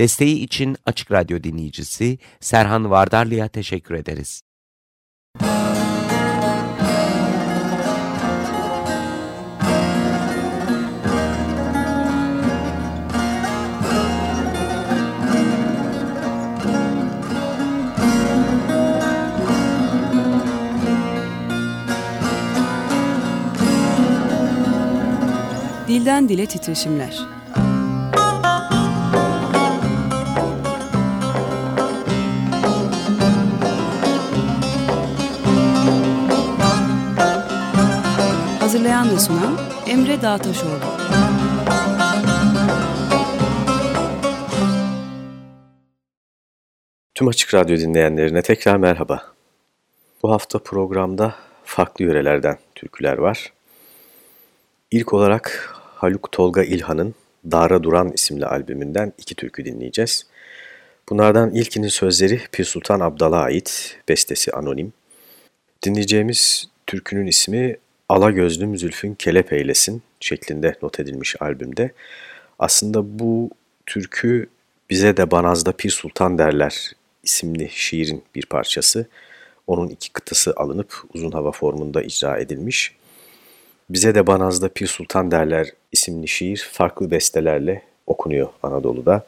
Desteği için Açık Radyo dinleyicisi Serhan Vardarlı'ya teşekkür ederiz. Dilden Dile Titreşimler Hazırlayan ve sunan Emre Dağtaşoğlu. Tüm Açık Radyo dinleyenlerine tekrar merhaba. Bu hafta programda farklı yörelerden türküler var. İlk olarak Haluk Tolga İlhan'ın Dara Duran isimli albümünden iki türkü dinleyeceğiz. Bunlardan ilkinin sözleri Pir Sultan Abdal'a ait, bestesi anonim. Dinleyeceğimiz türkünün ismi Ala Gözlüm Zülfün Kelep Eylesin şeklinde not edilmiş albümde. Aslında bu türkü Bize de Banaz'da Pir Sultan derler isimli şiirin bir parçası. Onun iki kıtası alınıp uzun hava formunda icra edilmiş. Bize de Banaz'da Pir Sultan derler isimli şiir farklı bestelerle okunuyor Anadolu'da.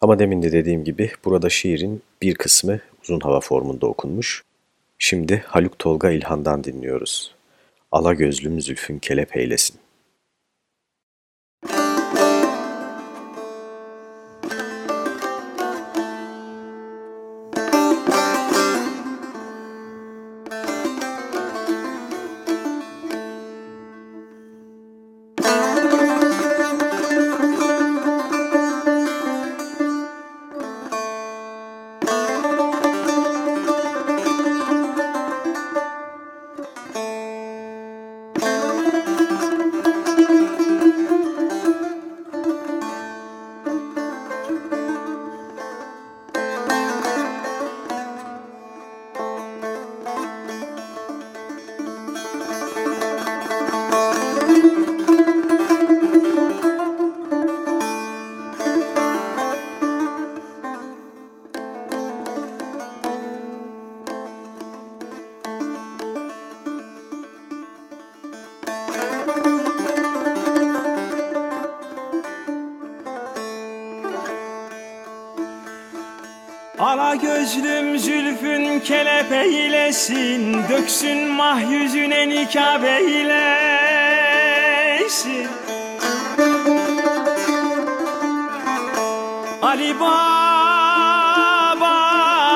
Ama demin de dediğim gibi burada şiirin bir kısmı uzun hava formunda okunmuş. Şimdi Haluk Tolga İlhan'dan dinliyoruz. Ala gözlüm zülfün kelep eylesin. Eylesin Döksün mahyüzüne nikab eylesin. Ali Baba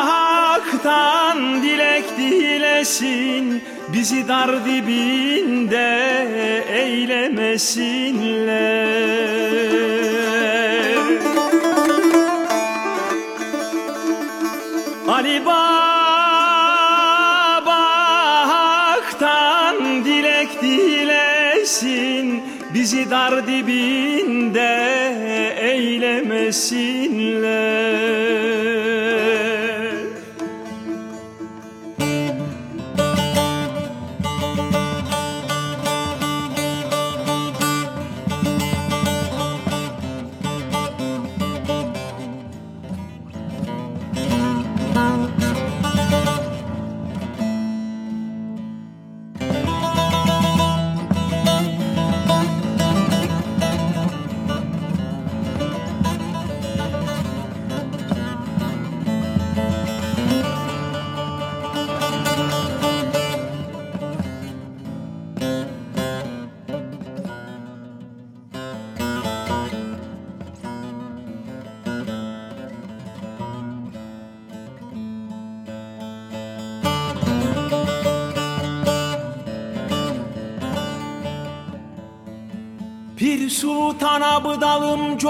haktan dilek dilesin Bizi dar dibinde eylemesinler eylemesinler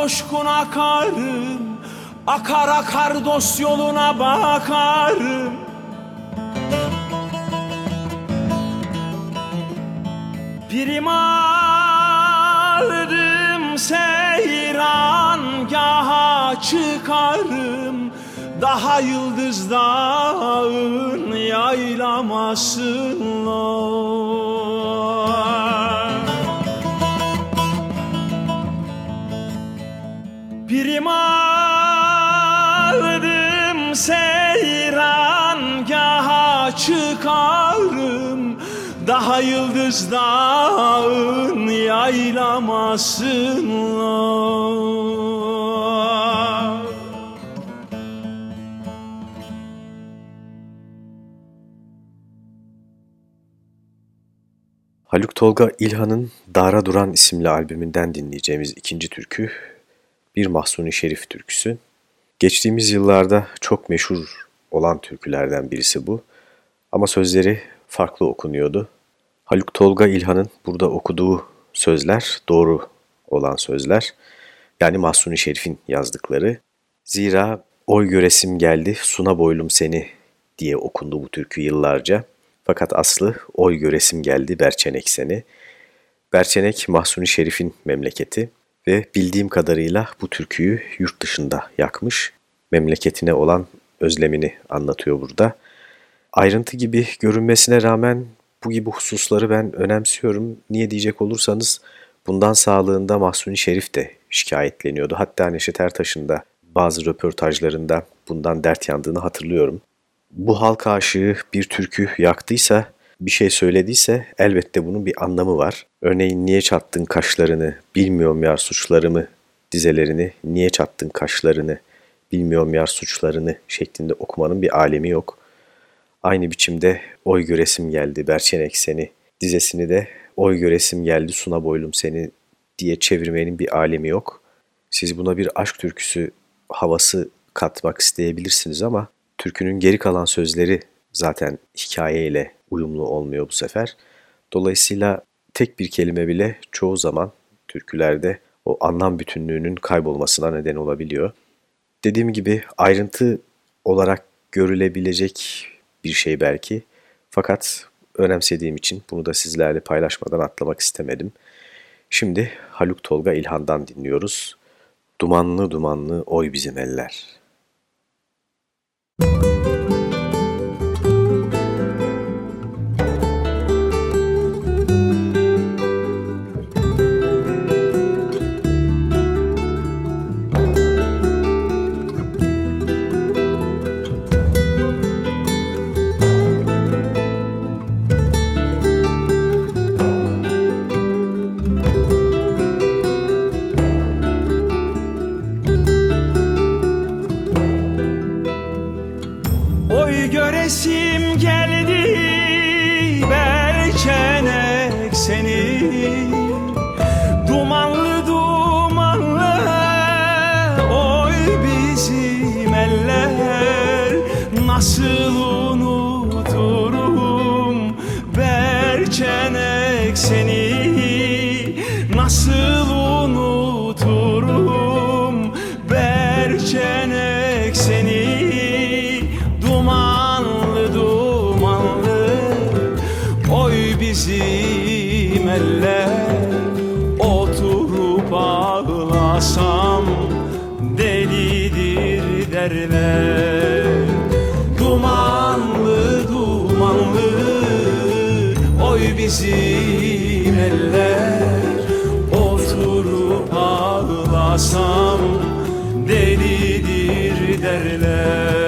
coşkun akarım Akar akar dost yoluna bakarım. Pirim alırım seyran gaha çıkarım. Daha yıldız dağın yaylamasınlar Yıldız dağın yaylamasınlar Haluk Tolga İlhan'ın Dara Duran isimli albümünden dinleyeceğimiz ikinci türkü bir Mahsuni Şerif türküsü. Geçtiğimiz yıllarda çok meşhur olan türkülerden birisi bu. Ama sözleri farklı okunuyordu. Haluk Tolga İlhan'ın burada okuduğu sözler doğru olan sözler. Yani Mahsuni Şerif'in yazdıkları. Zira oy göresim geldi suna boylum seni diye okundu bu türkü yıllarca. Fakat aslı oy göresim geldi Berçenek seni. Berçenek Mahsuni Şerif'in memleketi ve bildiğim kadarıyla bu türküyü yurt dışında yakmış. Memleketine olan özlemini anlatıyor burada. Ayrıntı gibi görünmesine rağmen bu gibi hususları ben önemsiyorum. Niye diyecek olursanız bundan sağlığında Mahsuni Şerif de şikayetleniyordu. Hatta Neşet Ertaş'ın da bazı röportajlarında bundan dert yandığını hatırlıyorum. Bu halk aşığı bir türkü yaktıysa, bir şey söylediyse elbette bunun bir anlamı var. Örneğin niye çattın kaşlarını, bilmiyorum yar suçlarımı dizelerini, niye çattın kaşlarını, bilmiyorum yar suçlarını şeklinde okumanın bir alemi yok. Aynı biçimde oy göresim geldi Berçenek seni dizesini de oy göresim geldi suna boylum seni diye çevirmenin bir alemi yok. Siz buna bir aşk türküsü havası katmak isteyebilirsiniz ama türkünün geri kalan sözleri zaten hikayeyle uyumlu olmuyor bu sefer. Dolayısıyla tek bir kelime bile çoğu zaman türkülerde o anlam bütünlüğünün kaybolmasına neden olabiliyor. Dediğim gibi ayrıntı olarak görülebilecek bir şey belki. Fakat önemsediğim için bunu da sizlerle paylaşmadan atlamak istemedim. Şimdi Haluk Tolga İlhan'dan dinliyoruz. Dumanlı dumanlı oy bizim eller. Ağlasam Delidir derler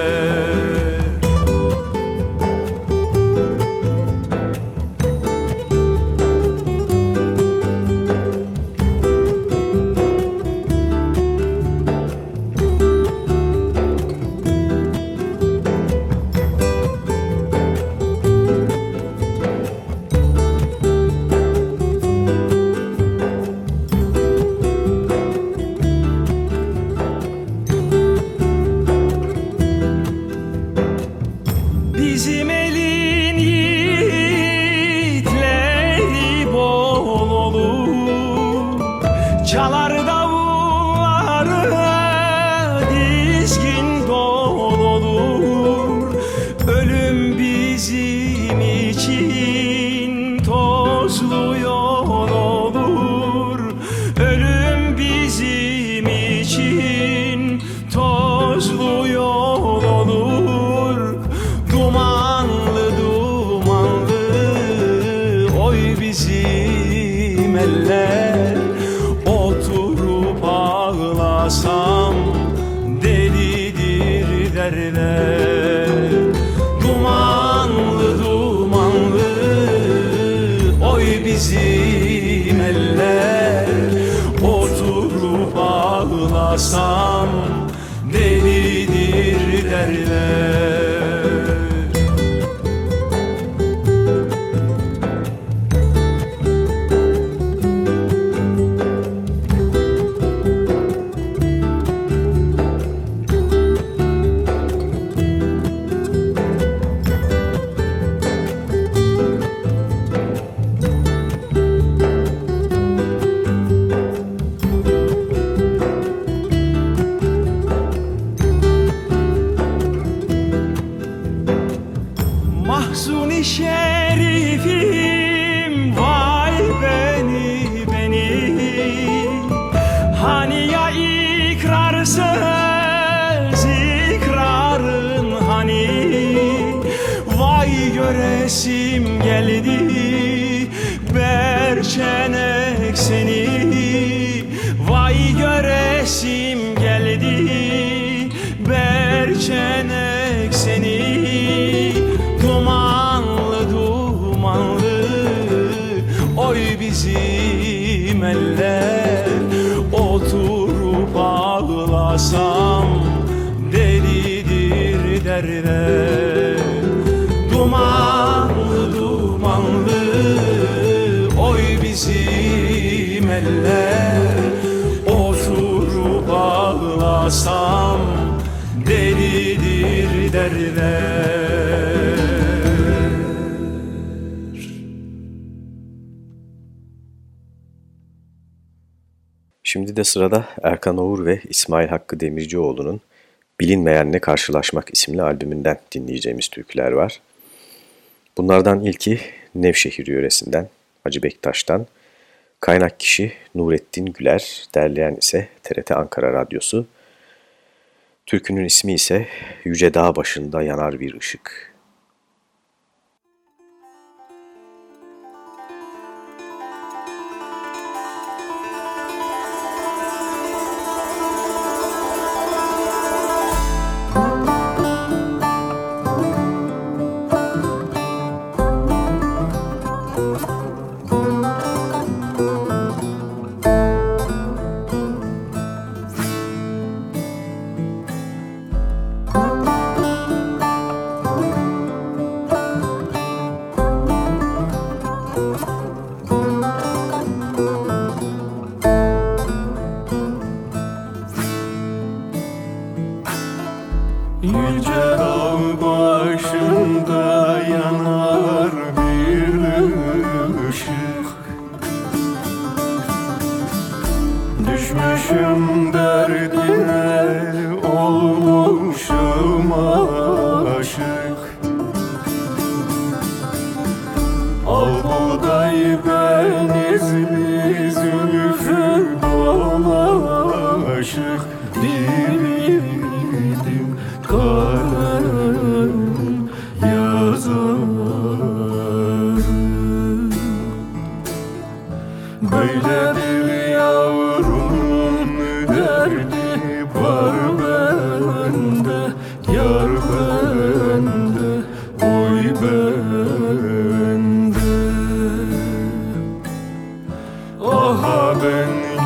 de sırada Erkan Oğur ve İsmail Hakkı Demircioğlu'nun Bilinmeyenle Karşılaşmak isimli albümünden dinleyeceğimiz türküler var. Bunlardan ilki Nevşehir yöresinden, Hacı Bektaş'tan, kaynak kişi Nurettin Güler, derleyen ise TRT Ankara Radyosu. Türkünün ismi ise Yüce Dağ Başında Yanar Bir Işık. Oh ben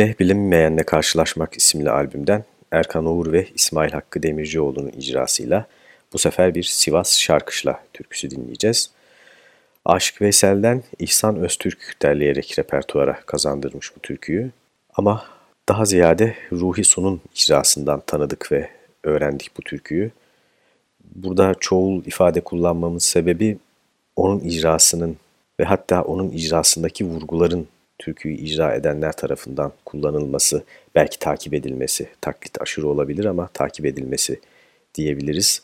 Yine Bilinmeyenle Karşılaşmak isimli albümden Erkan Oğur ve İsmail Hakkı Demircioğlu'nun icrasıyla bu sefer bir Sivas Şarkışla türküsü dinleyeceğiz. Aşık Veysel'den İhsan Öztürk derleyerek repertuara kazandırmış bu türküyü. Ama daha ziyade Ruhi Sun'un icrasından tanıdık ve öğrendik bu türküyü. Burada çoğul ifade kullanmamın sebebi onun icrasının ve hatta onun icrasındaki vurguların türküyü icra edenler tarafından kullanılması, belki takip edilmesi, taklit aşırı olabilir ama takip edilmesi diyebiliriz.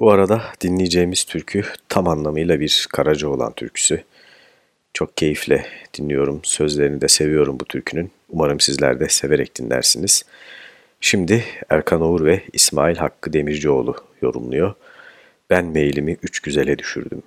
Bu arada dinleyeceğimiz türkü tam anlamıyla bir Karacaoğlan türküsü. Çok keyifle dinliyorum, sözlerini de seviyorum bu türkünün. Umarım sizler de severek dinlersiniz. Şimdi Erkan Oğur ve İsmail Hakkı Demircioğlu yorumluyor. Ben mailimi üç güzele düşürdüm.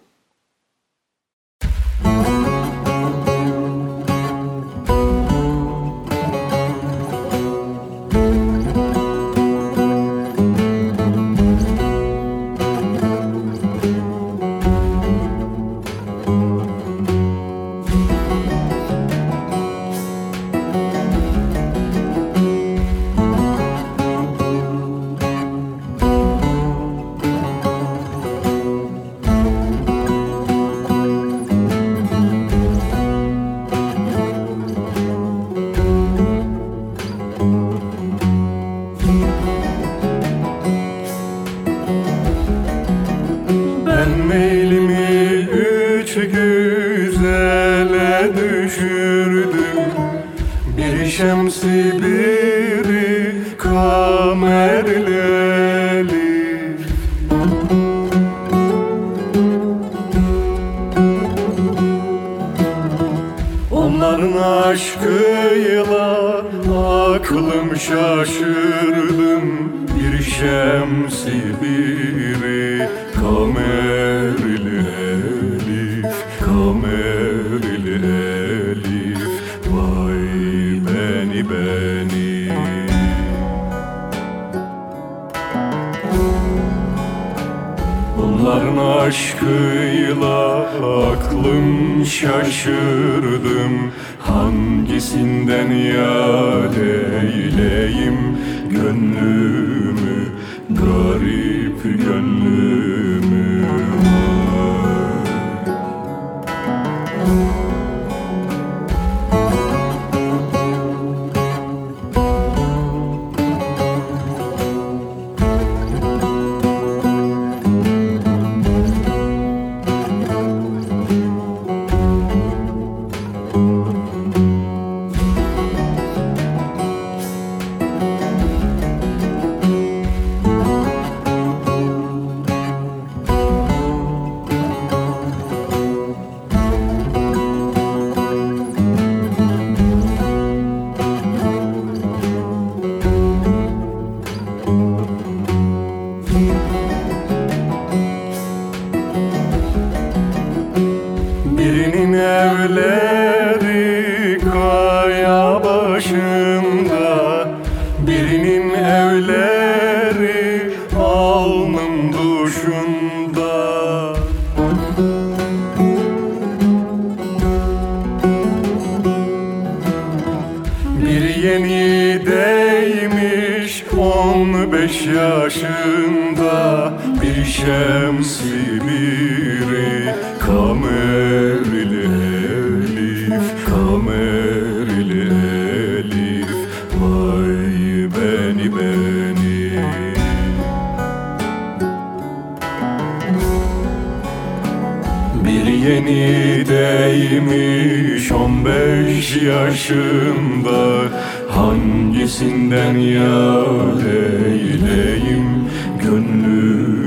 Onların aşkıyla aklım şaşırdım. Hangisinden yad eyleyim? Gönlümü Garip gönlümü yeni değmiş on beş yaşında Hangisinden yad eyleyim? Gönlümü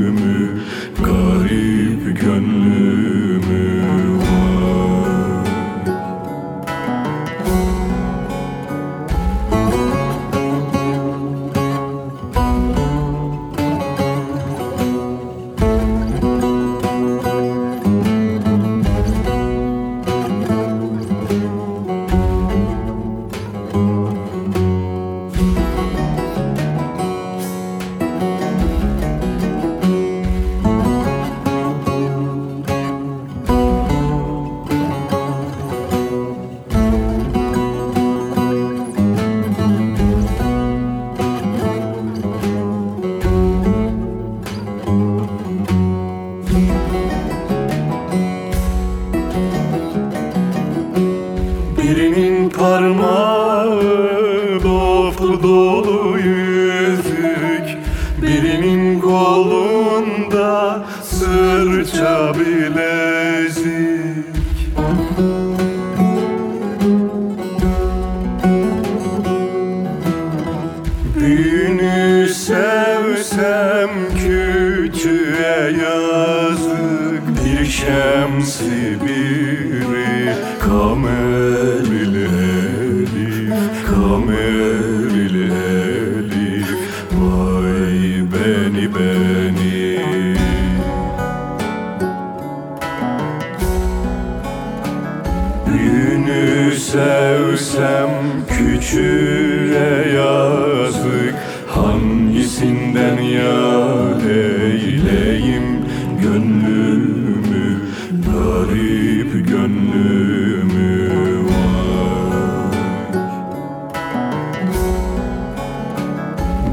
küçüğe yazık Hangisinden yad eyleyim? Gönlümü Garip gönlümü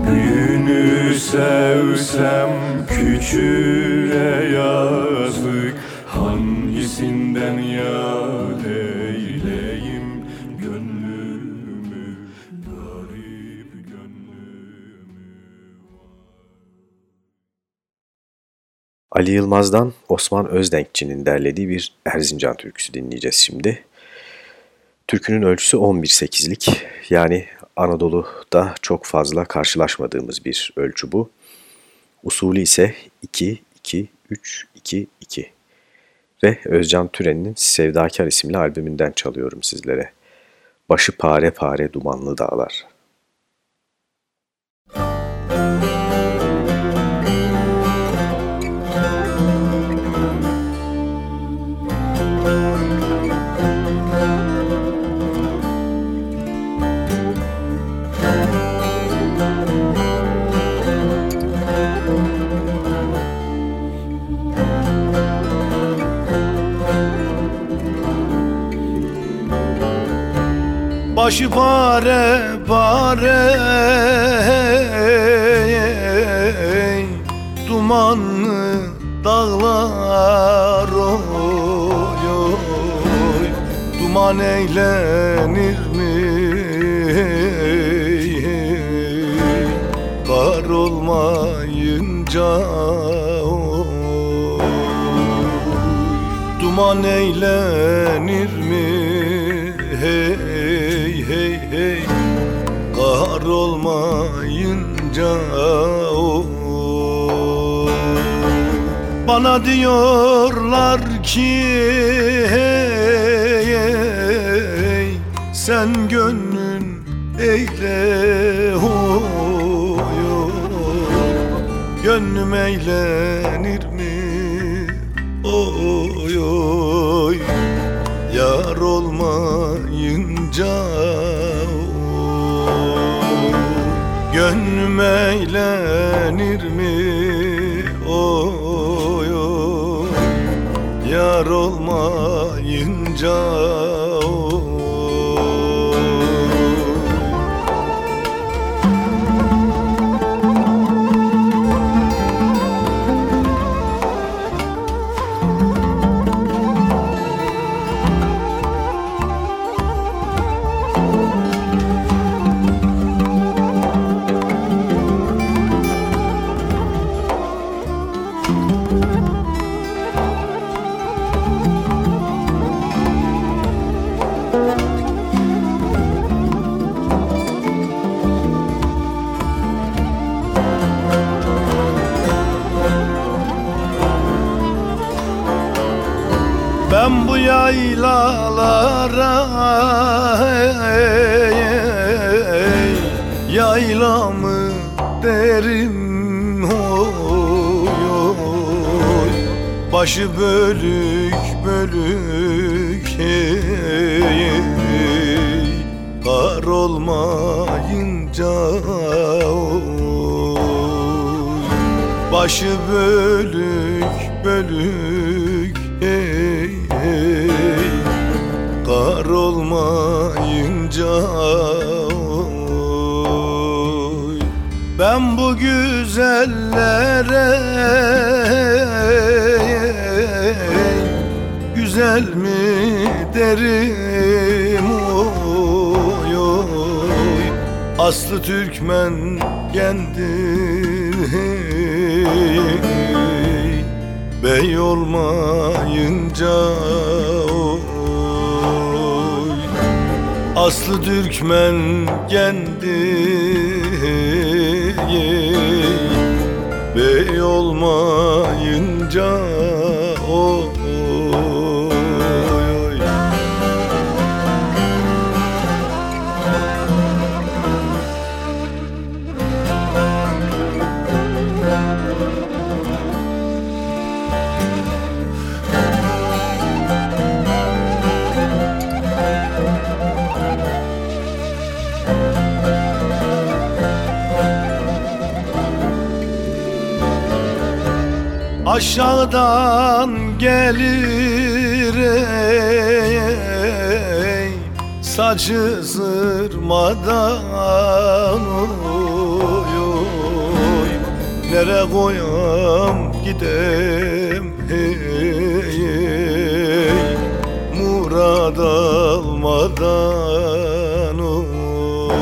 Büyünü sevsem küçüğe Ali Yılmaz'dan Osman Özdenkçi'nin derlediği bir Erzincan türküsü dinleyeceğiz şimdi. Türkünün ölçüsü 11-8'lik yani Anadolu'da çok fazla karşılaşmadığımız bir ölçü bu. Usulü ise 2-2-3-2-2 ve Özcan Türen'in Sevdakar isimli albümünden çalıyorum sizlere. Başı pare pare dumanlı dağlar. Başı pare pare Dumanlı dağlar oy oy. Duman eğlenir mi? Kar olmayınca oy. Duman eğlenir oy Bana diyorlar ki hey, hey, Sen gönlün eyle oy. Gönlüm eğlenir Gönlüm eğlenir mi? Oy oy. Yar olmayınca Bu yaylalara hey, hey, Yaylamı derim oy, oy. Başı bölük bölük hey, hey. Kar olmayınca oy. Başı bölük bölük olmayınca oy. Ben bu güzellere Güzel mi derim oy oy Aslı Türkmen kendir hey, Bey olmayınca oy Aslı Türkmen kendi Bey olmayınca Aşağıdan gelir ey Saçı zırmadan oy, oy. Nere koyam gidem hey, hey. Murad almadan oy.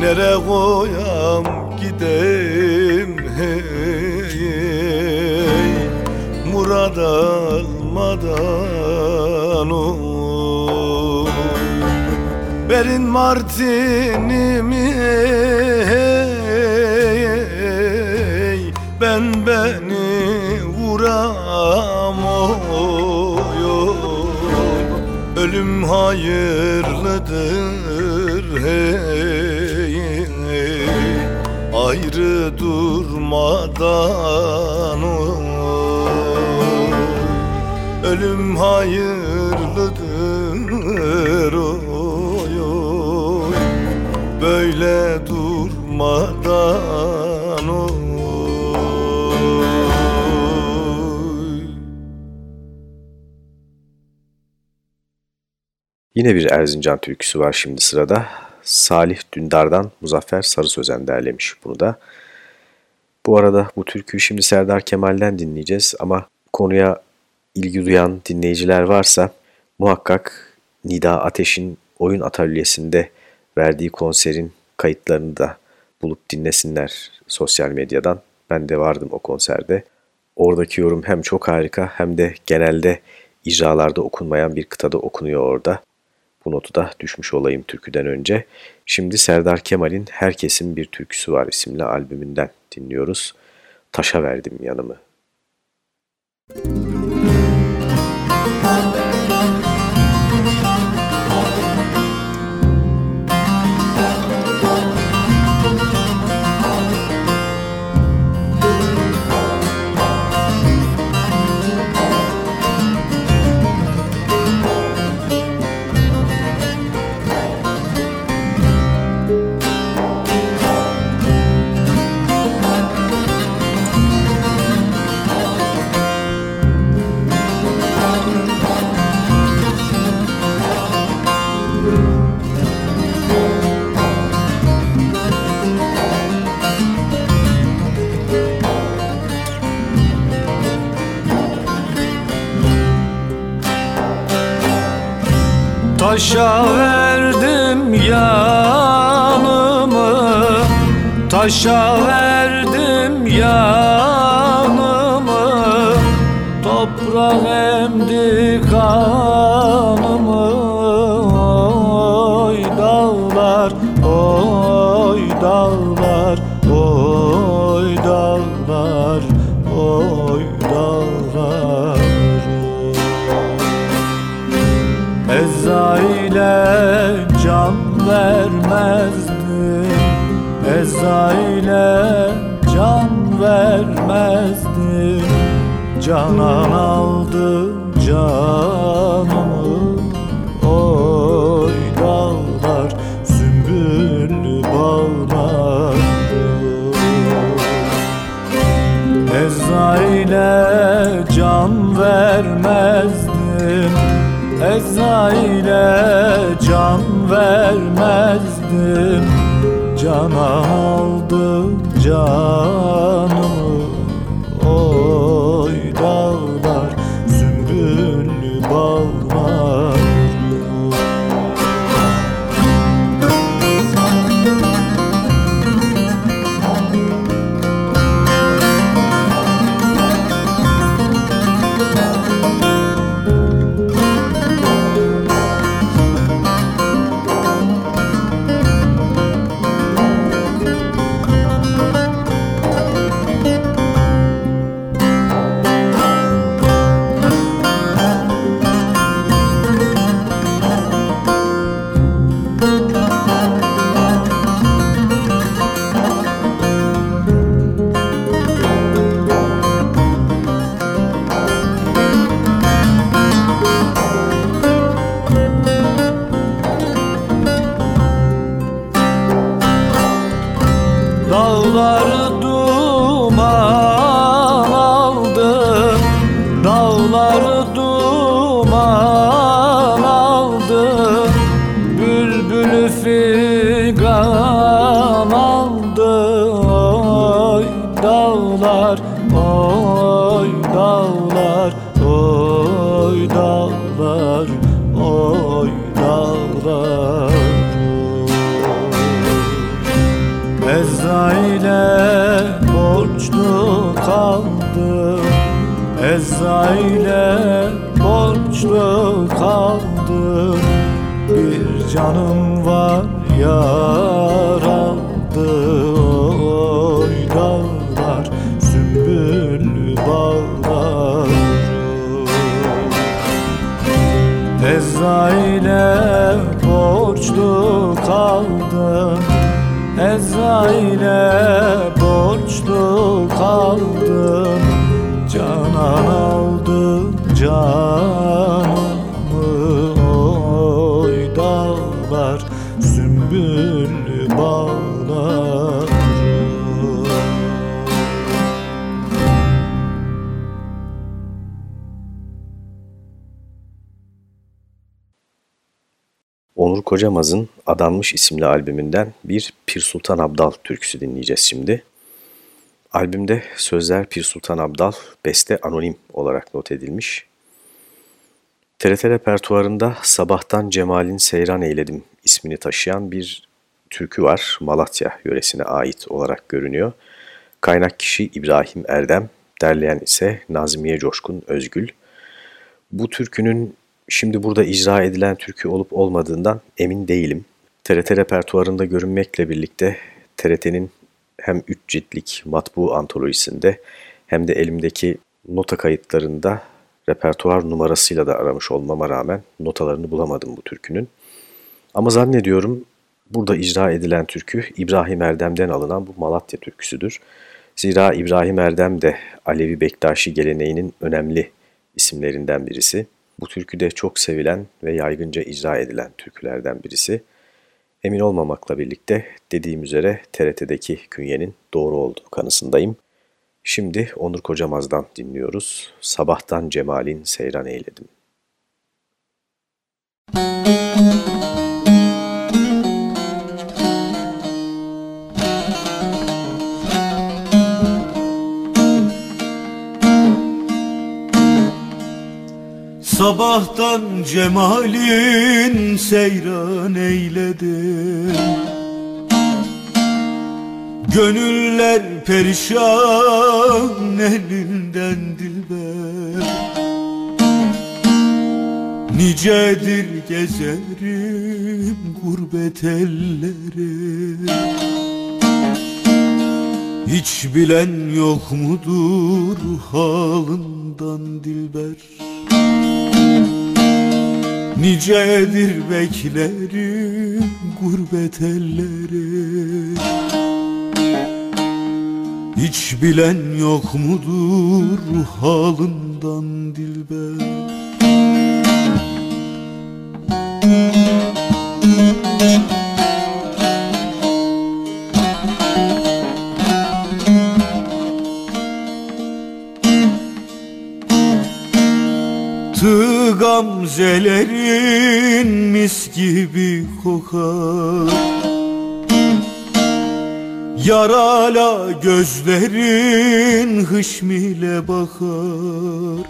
Nere koyam Murad almadan oy. Verin martinimi Ben beni vuram oy, oy. Ölüm hayırlıdır hey, hey. Ayrı durmadan Ölüm hayırlıdır oy, oy. Böyle durmadan oy. Yine bir Erzincan türküsü var şimdi sırada. Salih Dündar'dan Muzaffer Sarı Sözen derlemiş bunu da. Bu arada bu türküyü şimdi Serdar Kemal'den dinleyeceğiz ama konuya ilgi duyan dinleyiciler varsa muhakkak Nida Ateş'in oyun atölyesinde verdiği konserin kayıtlarını da bulup dinlesinler sosyal medyadan. Ben de vardım o konserde. Oradaki yorum hem çok harika hem de genelde icralarda okunmayan bir kıtada okunuyor orada. Bu notu da düşmüş olayım türküden önce. Şimdi Serdar Kemal'in Herkesin Bir Türküsü Var isimli albümünden dinliyoruz. Taşa verdim yanımı. Taşa verdim yanımı. Taşa verdim yanımı. Toprak emdi vermezdim Ezrail'e can vermezdim Canan aldı canımı. Oy dağlar sümbüllü bağlar. Ezrail'e can vermezdim Ezrail'e can vermezdim. Cana aldı canımı figan aldı Oy dağlar, oy dağlar Oy dağlar, oy dağlar. Ezrail'e borçlu kaldım Ezrail'e borçlu kaldım Bir canım var yaraldı Oy dağlar sümbüllü bağlar. Ezrail'e borçlu kaldım Ezrail'e borçlu kaldım. Canan aldı canımı Kocamaz'ın Adanmış isimli albümünden bir Pir Sultan Abdal türküsü dinleyeceğiz şimdi. Albümde sözler Pir Sultan Abdal, beste anonim olarak not edilmiş. TRT repertuarında Sabahtan Cemal'in Seyran Eyledim ismini taşıyan bir türkü var. Malatya yöresine ait olarak görünüyor. Kaynak kişi İbrahim Erdem, derleyen ise Nazmiye Coşkun Özgül. Bu türkünün şimdi burada icra edilen türkü olup olmadığından emin değilim. TRT repertuarında görünmekle birlikte TRT'nin hem 3 ciltlik matbu antolojisinde hem de elimdeki nota kayıtlarında repertuar numarasıyla da aramış olmama rağmen notalarını bulamadım bu türkünün. Ama zannediyorum burada icra edilen türkü İbrahim Erdem'den alınan bu Malatya türküsüdür. Zira İbrahim Erdem de Alevi Bektaşi geleneğinin önemli isimlerinden birisi. Bu türkü de çok sevilen ve yaygınca icra edilen türkülerden birisi. Emin olmamakla birlikte dediğim üzere TRT'deki künyenin doğru olduğu kanısındayım. Şimdi Onur Kocamaz'dan dinliyoruz. Sabahtan Cemal'in seyran eyledim. Sabahtan cemalin seyran eyledim Gönüller perişan elinden dilber Nicedir gezerim gurbet ellere Hiç bilen yok mudur halından dilber Nicedir beklerim gurbet ellere Hiç bilen yok mudur halından dilber gamzelerin mis gibi kokar. Yarala gözlerin hışmile bakar.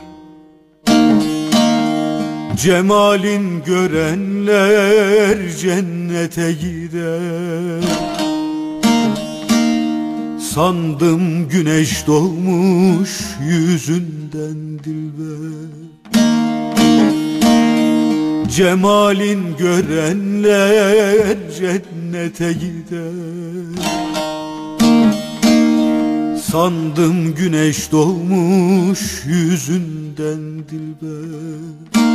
Cemalin görenler cennete gider. Sandım güneş doğmuş yüzünden dilber Cemalin görenler cennete gider. Sandım güneş doğmuş yüzünden dilber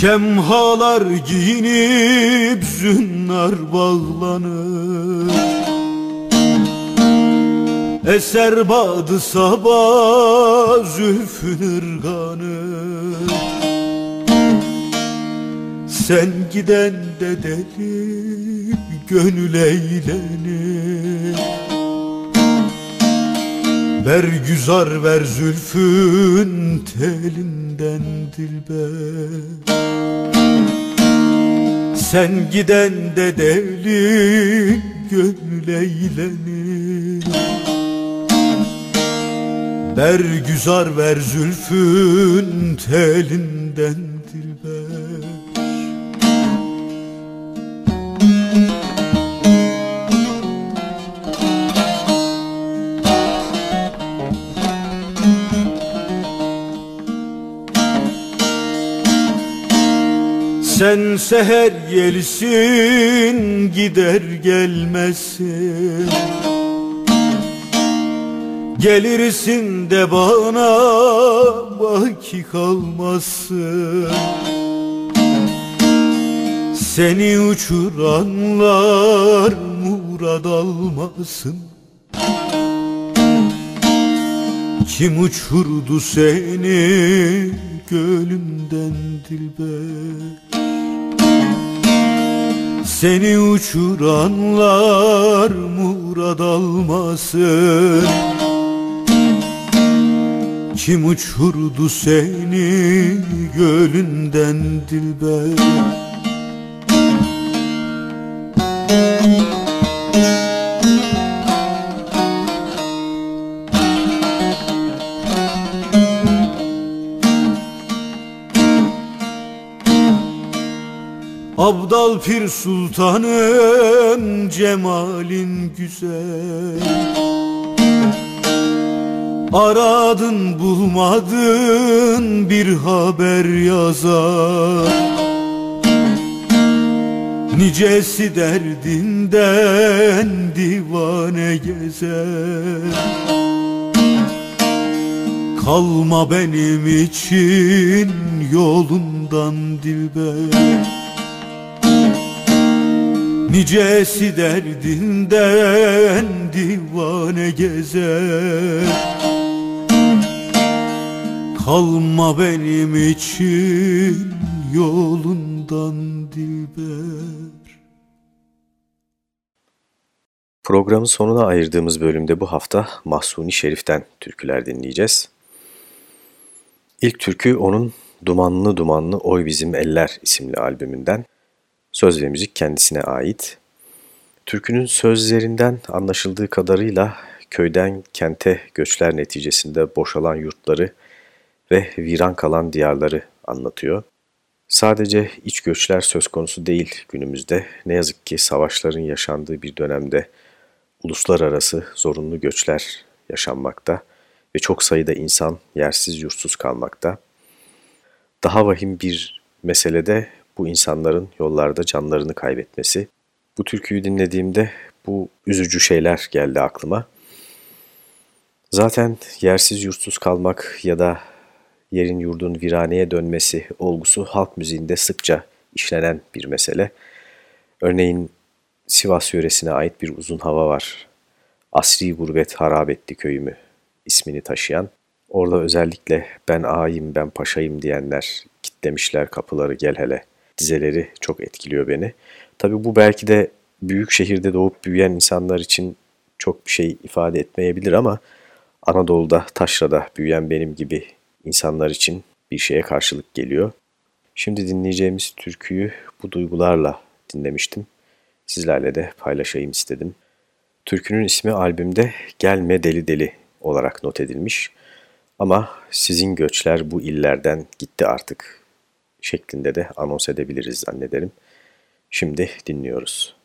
Kemhalar giyinip zünnar bağlanır. Eser badı sabah zülfün ırganı. Sen giden de deli gönül eğlenir Ver güzar ver zülfün telinden dilber Sen giden de deli gönül eğlenir Ver güzar ver zülfün telinden Sen seher yelisin gider gelmezsin Gelirsin de bana baki kalmazsın Seni uçuranlar murad almasın Kim uçurdu seni gölümden dilber Seni uçuranlar murad almasın. Kim uçurdu seni gölünden dilber Abdal Pir Sultanım cemalin güzel Aradın bulmadın bir haber yazar. Nicesi derdinden divane gezer. Kalma benim için yolundan dilber Nicesi derdinden divane gezer Kalma benim için yolundan dilber Programın sonuna ayırdığımız bölümde bu hafta Mahsuni Şerif'ten türküler dinleyeceğiz. İlk türkü onun Dumanlı Dumanlı Oy Bizim Eller isimli albümünden. Söz ve müzik kendisine ait. Türkünün sözlerinden anlaşıldığı kadarıyla köyden kente göçler neticesinde boşalan yurtları ve viran kalan diyarları anlatıyor. Sadece iç göçler söz konusu değil günümüzde. Ne yazık ki savaşların yaşandığı bir dönemde uluslararası zorunlu göçler yaşanmakta ve çok sayıda insan yersiz yurtsuz kalmakta. Daha vahim bir meselede bu insanların yollarda canlarını kaybetmesi. Bu türküyü dinlediğimde bu üzücü şeyler geldi aklıma. Zaten yersiz yurtsuz kalmak ya da yerin yurdun viraneye dönmesi olgusu halk müziğinde sıkça işlenen bir mesele. Örneğin Sivas yöresine ait bir uzun hava var. Asri gurbet harap köyümü ismini taşıyan. Orada özellikle ben ağayım ben paşayım diyenler kitlemişler kapıları gel hele dizeleri çok etkiliyor beni. Tabi bu belki de büyük şehirde doğup büyüyen insanlar için çok bir şey ifade etmeyebilir ama Anadolu'da, taşrada büyüyen benim gibi insanlar için bir şeye karşılık geliyor. Şimdi dinleyeceğimiz türküyü bu duygularla dinlemiştim. Sizlerle de paylaşayım istedim. Türkünün ismi albümde Gelme Deli Deli olarak not edilmiş. Ama sizin göçler bu illerden gitti artık şeklinde de anons edebiliriz zannederim. Şimdi dinliyoruz.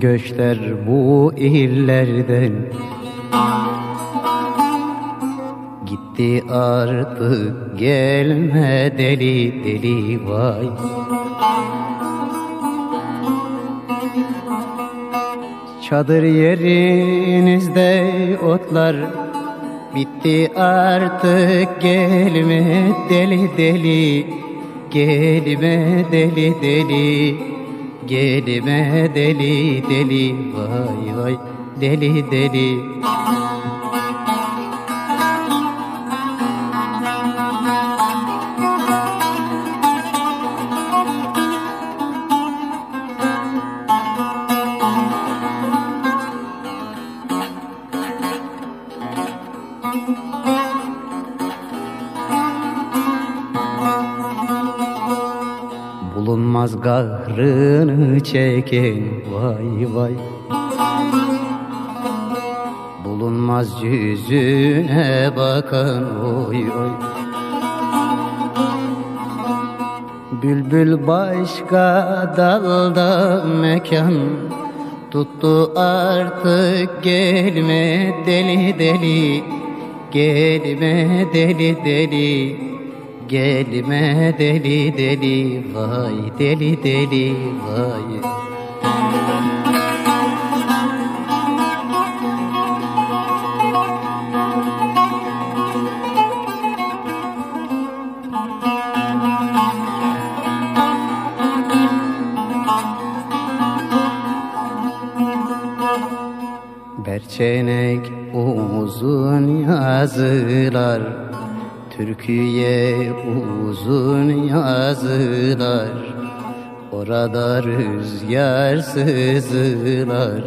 Göçler bu illerden. Gitti artık gelme deli deli vay. Çadır yerinizde otlar Bitti artık gelme deli deli Gelme deli deli Gelime deli deli vay vay deli deli. Bulunmaz gahrını çeken vay vay. Bulunmaz yüzüne bakan oy oy. Bülbül başka dalda mekan. Tuttu artık gelme deli deli Gelme deli deli Gelme deli deli vay deli deli vay. Berçenek uzun yazılar Türkiye uzun yazılar Orada rüzgar sızılar.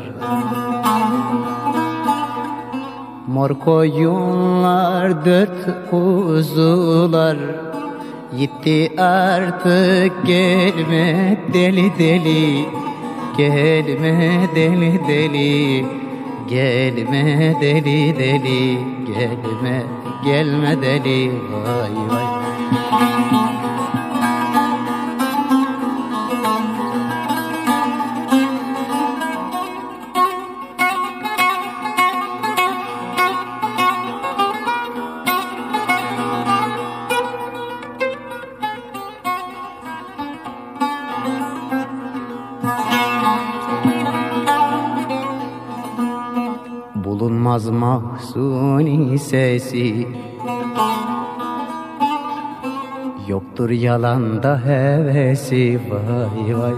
Mor koyunlar dört kuzular Gitti artık gelme deli deli Gelme deli deli Gelme deli deli Gelme gelme deli vay vay sesi. Yoktur yalanda hevesi vay vay.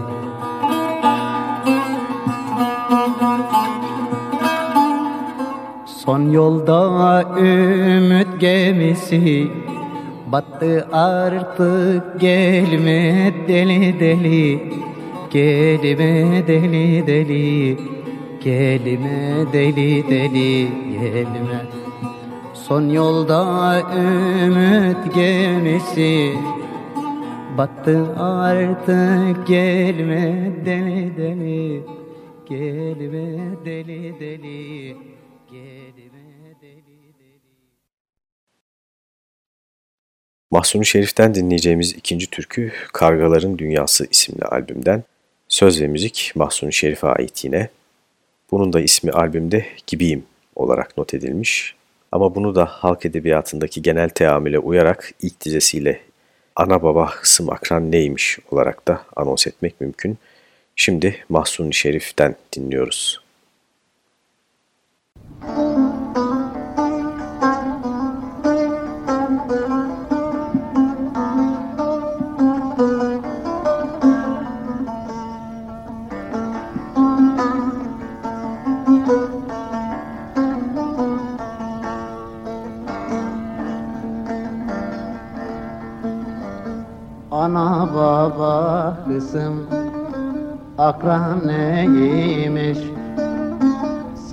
Son yolda ümit gemisi Battı artık gelme deli deli. Gelime deli deli Gelime deli deli gelime Son yolda ümit gemisi Battı artık gelme deli deli Gelme deli deli Gelme Mahsuni Şerif'ten dinleyeceğimiz ikinci türkü Kargaların Dünyası isimli albümden. Söz ve müzik Mahsuni Şerif'e ait yine. Bunun da ismi albümde Gibiyim olarak not edilmiş. Ama bunu da halk edebiyatındaki genel teamüle uyarak ilk dizesiyle ana baba hısım akran neymiş olarak da anons etmek mümkün. Şimdi Mahsuni Şerif'ten dinliyoruz. Ana baba kızım akran neymiş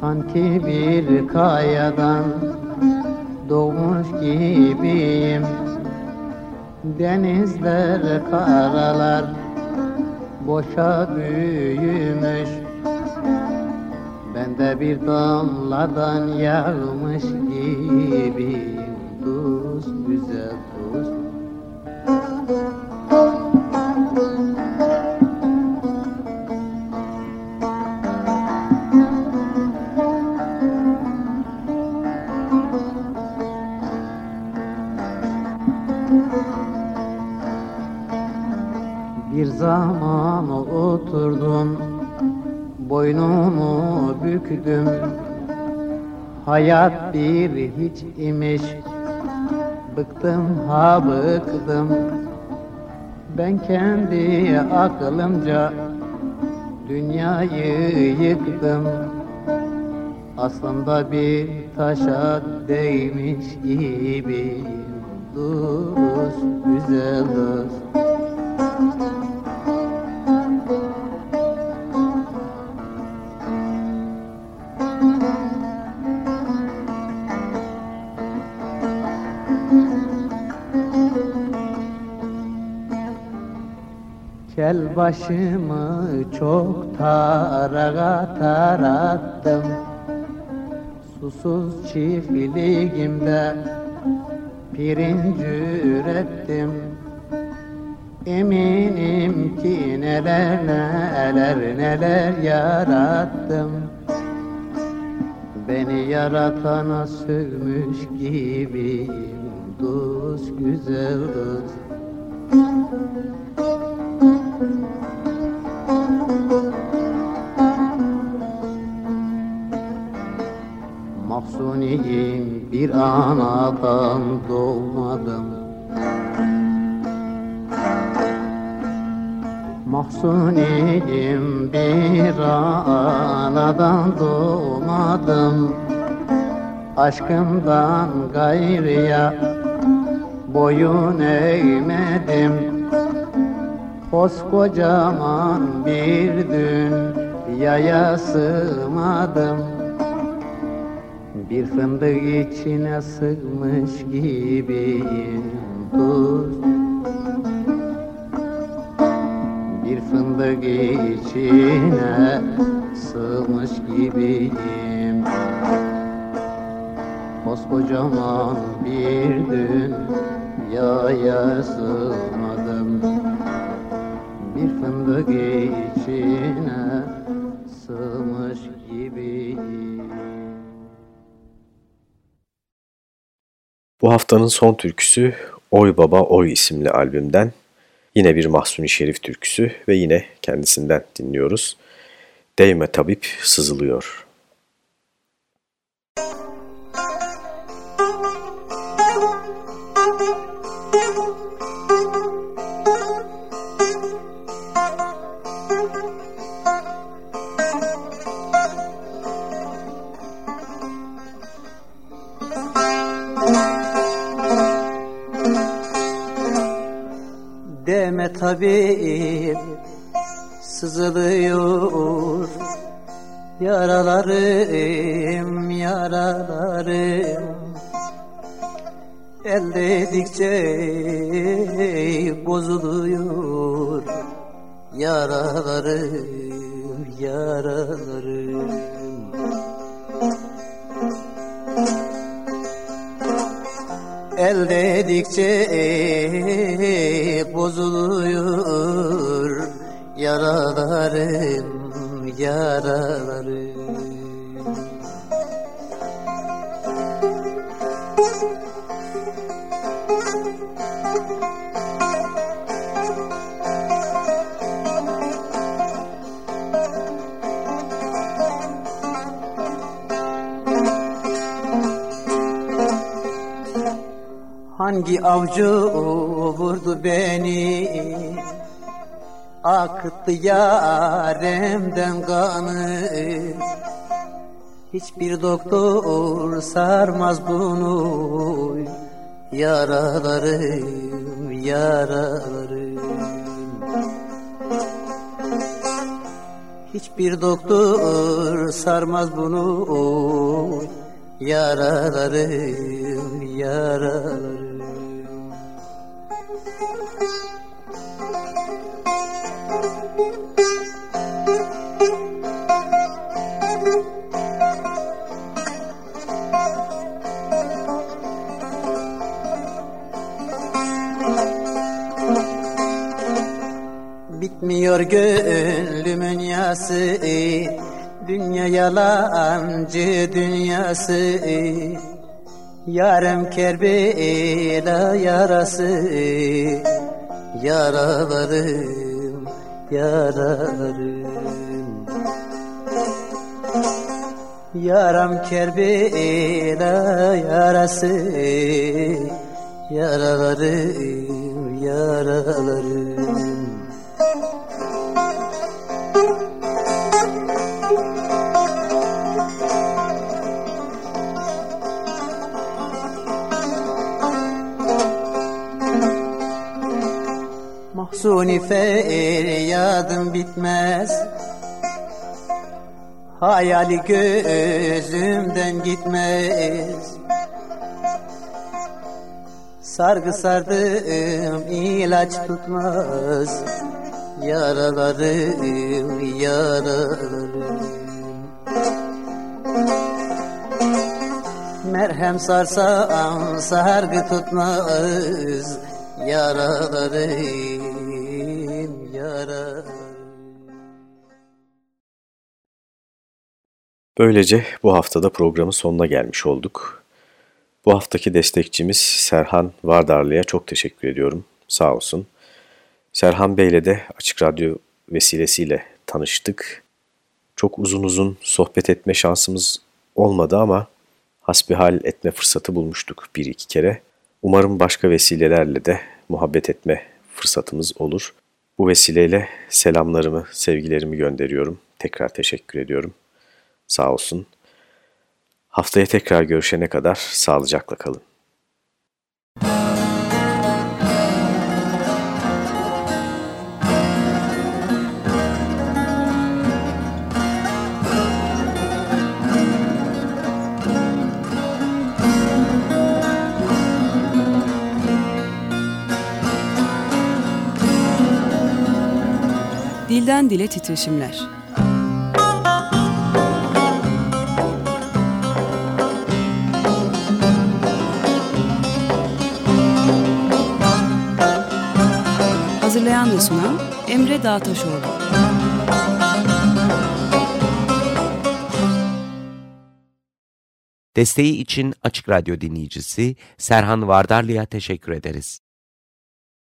Sanki bir kayadan doğmuş gibiyim. Denizler karalar boşa büyümüş. Ben de bir damladan yağmış gibiyim oturdum Boynumu büktüm Hayat bir hiç imiş Bıktım ha bıktım. Ben kendi aklımca Dünyayı yıktım. Aslında bir taşa değmiş gibi Dost, güzel dost Kel başımı çok tarağa tarattım. Susuz çiftliğimde pirinç ürettim. Eminim ki neler neler neler yarattım. Beni yaratana sövmüş gibiyim Dost güzel dost Mahzuniyim bir anadan doğmadım. Mahzuniyim bir anadan doğmadım. Aşkımdan gayrıya boyun eğmedim. Koskocaman bir dünyaya sığmadım Bir fındık içine sığmış gibiyim dost Bir fındık içine sığmış gibiyim. Koskocaman bir dünyaya sığmadım. Bir fındık içine sığmış gibiyim Bu haftanın son türküsü Oy Baba Oy isimli albümden. Yine bir Mahsuni Şerif türküsü ve yine kendisinden dinliyoruz. Değme tabip sızılıyor. Tabip sızılıyor Yaralarım, yaralarım. El dedikçe bozuluyor Yaralarım, yaralarım El dedikçe bozuluyor. Yaralarım, yaralarım Hangi avcı vurdu beni? Akıttı yaremden kanı. Hiçbir doktor sarmaz bunu. Yaralarım, yaralarım Hiçbir doktor sarmaz bunu. Yaralarım, yaralarım Bitmiyor gönlümün yası Dünya yalancı dünyası. Yarım kerbela yarası Yaralarım, yaralarım. Yaram kerbela yarası Yaralarım, yaralarım Mahzuni feryadım bitmez. Hayali gözümden gitmez. Sargı sardım ilaç tutmaz. Yaralarım, yaralarım. Merhem sarsam sargı tutmaz. Yaralarım, Böylece bu haftada programın sonuna gelmiş olduk. Bu haftaki destekçimiz Serhan Vardarlı'ya çok teşekkür ediyorum. Sağ olsun. Serhan Bey'le de Açık Radyo vesilesiyle tanıştık. Çok uzun uzun sohbet etme şansımız olmadı ama hasbihal etme fırsatı bulmuştuk bir iki kere. Umarım başka vesilelerle de muhabbet etme fırsatımız olur. Bu vesileyle selamlarımı, sevgilerimi gönderiyorum. Tekrar teşekkür ediyorum. Sağ olsun. Haftaya tekrar görüşene kadar sağlıcakla kalın. Dilden dile titreşimler. Hazırlayan ve sunan Emre Dağtaşoğlu. Desteği için Açık Radyo dinleyicisi Serhan Vardarlı'ya teşekkür ederiz.